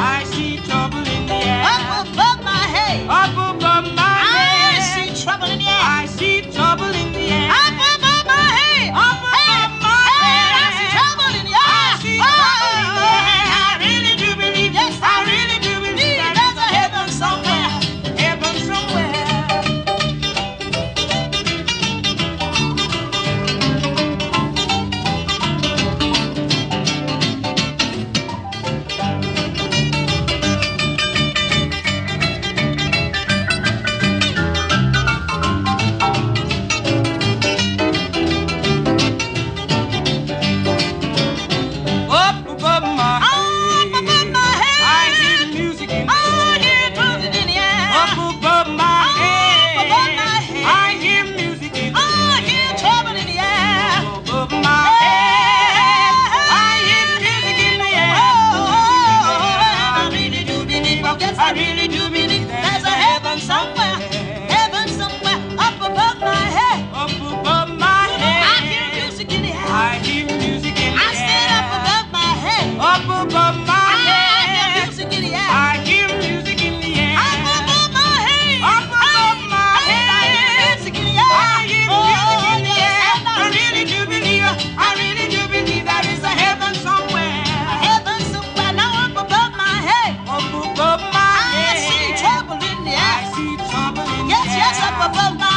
I see I really do. bum, bum.